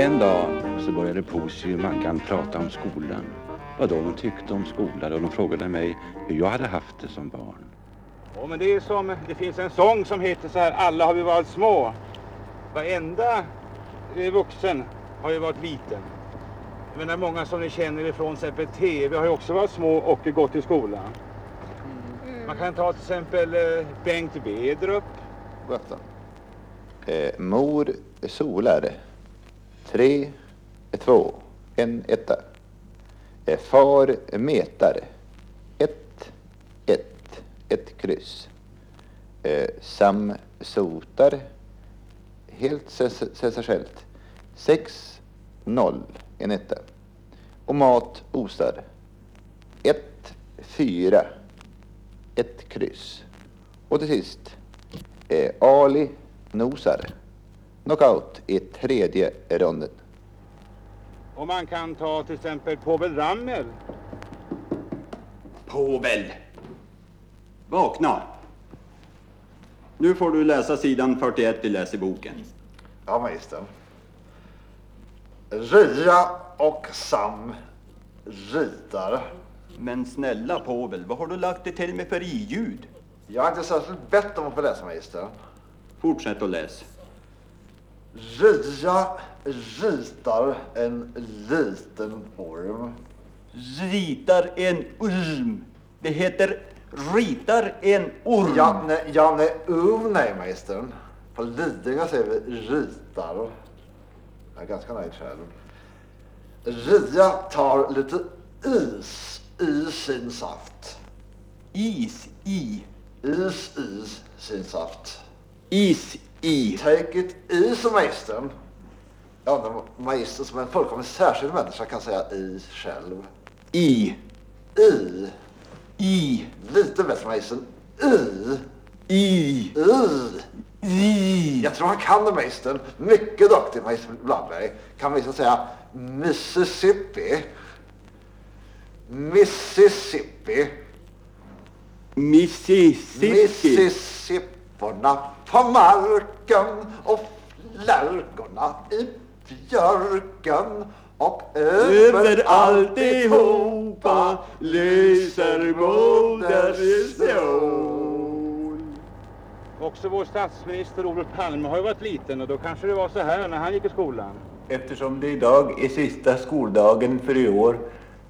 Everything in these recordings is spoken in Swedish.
En dag så började Posy och Maggan prata om skolan. Vad de tyckte om skolan och de frågade mig hur jag hade haft det som barn. Ja, men det är som, det finns en sång som heter så här, alla har vi varit små. Varenda eh, vuxen har ju varit liten. Jag menar många som ni känner ifrån till exempel TV har ju också varit små och gått i skolan. Man kan ta till exempel eh, Bengt Bedrup. God afton. Eh, mor solar. Tre, två, en etta. Far metar. Ett, ett, ett kryss. Sam sotar. Helt säger sig självt. Sex, noll, en etta. Och mat osar. Ett, fyra, ett kryss. Och till sist, eh, Ali nosar. Knockout i tredje ronden. Och man kan ta till exempel Povel Ramel. Povel! Vakna! Nu får du läsa sidan 41 i läseboken. Ja, magistern. Ria och Sam ritar. Men snälla Povel, vad har du lagt det till med för i-ljud? Jag har inte särskilt bett om att få läsa, magistern. Fortsätt att läs. Ria ritar en liten orm. Ritar en orm. Det heter ritar en orm. Ja, nej, ja, nej, um, nej, magistern. På Lidingö säger vi ritar. Jag är ganska nöjd själv. Ria tar lite is i sin saft. Is i. Is i sin saft. Is i. Take it easy, magistern. Jag undrar om magistern som en fullkomligt särskild människa kan säga i själv. I. I. I. Lite bättre, magistern. I. I. I. I. Jag tror han kan det, magistern. Mycket duktig, magister Blandberg. Kan magistern säga Mississippi? Mississippi. Mississippi. Mississipporna på marken och flärgorna i björken och Över alltihopa lyser moders sol. Också vår statsminister Olof Palme har ju varit liten och då kanske det var så här när han gick i skolan. Eftersom det idag är sista skoldagen för i år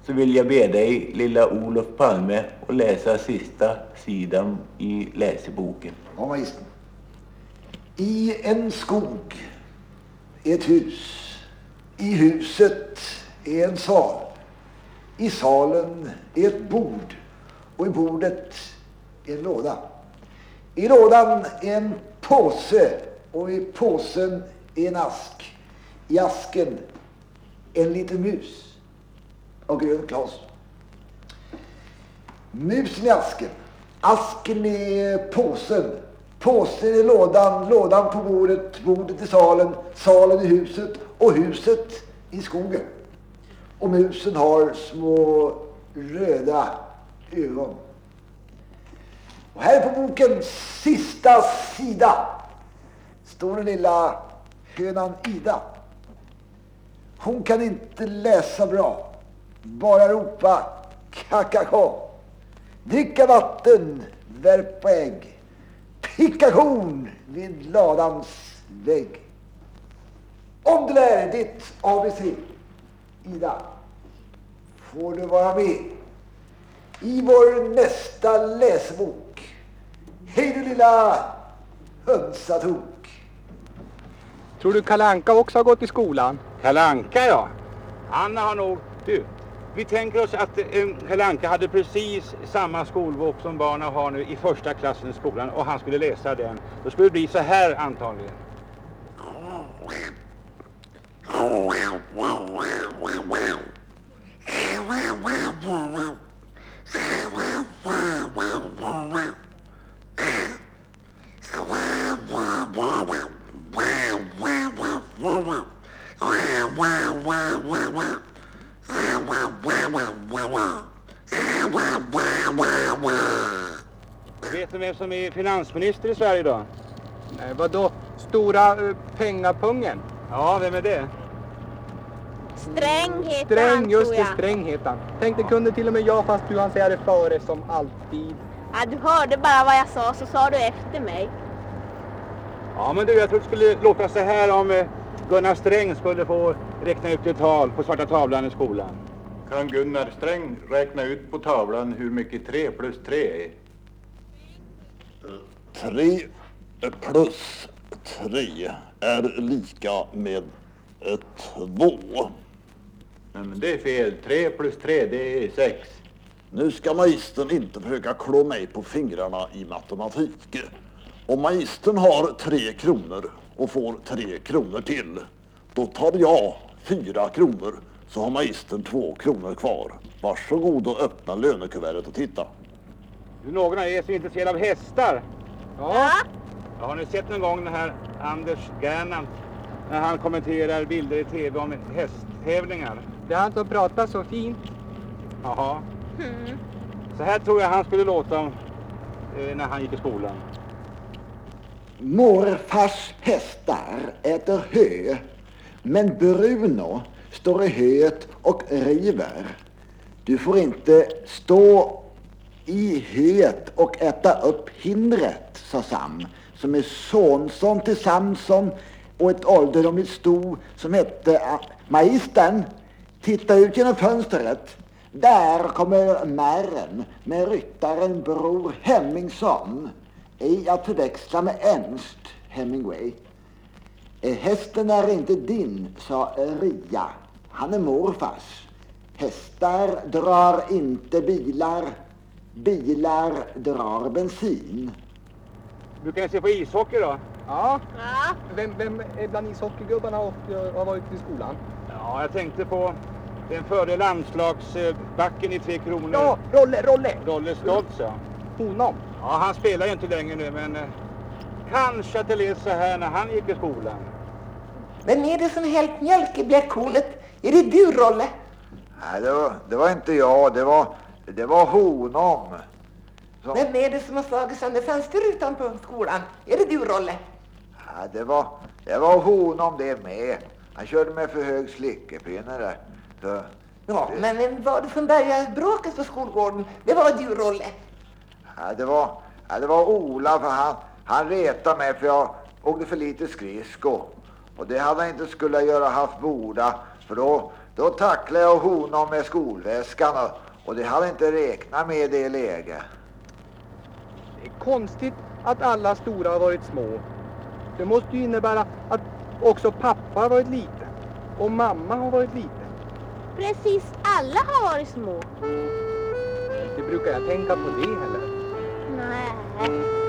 så vill jag be dig, lilla Olof Palme, att läsa sista sidan i läseboken. Ja, magistern. I en skog är ett hus. I huset är en sal. I salen är ett bord och i bordet är en låda. I lådan är en påse och i påsen är en ask. I asken en liten mus och grönt glas. Musen i asken. Asken i påsen. Påsen i lådan, lådan på bordet, bordet i salen, salen i huset och huset i skogen. Och musen har små röda ögon. Och här på bokens sista sida står den lilla hönan Ida. Hon kan inte läsa bra, bara ropa kakako. Dricka vatten, värpa ägg, picka korn vid ladans vägg. Om du lär ditt ABC, Ida, får du vara med i vår nästa läsbok. Hej du lilla hönsatok. Tror du Kalanka också har gått i skolan? Kalanka ja. Anna har nog... Du, vi tänker oss att eh, Anka hade precis samma skolbok som barnen har nu i första klassen i skolan och han skulle läsa den. Då skulle det bli så här antagligen. Vet ni vem som är finansminister i Sverige idag? Nej, vadå? Stora uh, pengapungen? Ja, vem är det? Sträng heter han, Sträng, just tror det, jag. Sträng heter han. Tänkte kunde till och med jag fast du han säga det före som alltid. Ja, du hörde bara vad jag sa, så sa du efter mig. Ja, men du, jag tror det skulle låta så här om eh, Gunnar Sträng skulle få räkna ut ett tal på svarta tavlan i skolan. Kan Gunnar Sträng räkna ut på tavlan hur mycket 3 plus 3 är? Tre plus tre är lika med eh, två. Nej, men det är fel. 3 plus 3 det är 6. Nu ska magistern inte försöka klå mig på fingrarna i matematik. Om magistern har tre kronor och får tre kronor till, då tar jag fyra kronor så har magistern två kronor kvar. Varsågod och öppna lönekuvertet och titta. Någon av er är intresserad av hästar? Ja, Ja, har ni sett någon gång den här Anders Gernandt när han kommenterar bilder i tv om hästtävlingar? det är han som pratar så fint. Jaha. Mm. Så här tror jag han skulle låta eh, när han gick i skolan. Morfars hästar äter hö, men Bruno står i höet och river. Du får inte stå i höet och äta upp hindret, sa Sam, som är sonson till Samson och ett ålderdomligt sto som hette ah, Magistern. Titta ut genom fönstret. Där kommer märren med ryttaren Bror Hemmingsson. Ej att förväxla med Ernst Hemingway. Eh, hästen är inte din, sa Ria. Han är morfars. Hästar drar inte bilar. Bilar drar bensin. Brukar ni se på ishockey då? Ja, Ja, vem, vem är bland ishockeygubbarna och eh, har varit i skolan? Ja, jag tänkte på den förre landslagsbacken i Tre Kronor. Ja, Rolle, Rolle! Rolle Stoltz, ja. Honom. Ja, han spelar ju inte längre nu, men eh, kanske att det lät så här när han gick i skolan. Vem är det som hällt mjölk i bläckhornet? Är det du, Rolle? Nej, det var, det var inte jag. Det var, det var honom. Som, Vem är det som har slagit sönder fönsterrutan på skolan? Är det du, Rolle? ja, det, var, det var honom det med. Han körde med för hög slickepinne där. Så, Ja, men vem var det som började bråket på skolgården? Det var du, Rolle. ja, det, var, ja, det var Ola, för han, han retade mig för jag åkte för lite skridsko. Och det hade han inte skulle göra haft borda, för då, då tacklade jag honom med skolväskan och, och det hade inte räknat med i det läget. Det är konstigt att alla stora har varit små. Det måste ju innebära att också pappa har varit liten. Och mamma har varit liten. precis alla har varit små. Inte brukar jag tänka på det heller. Nej.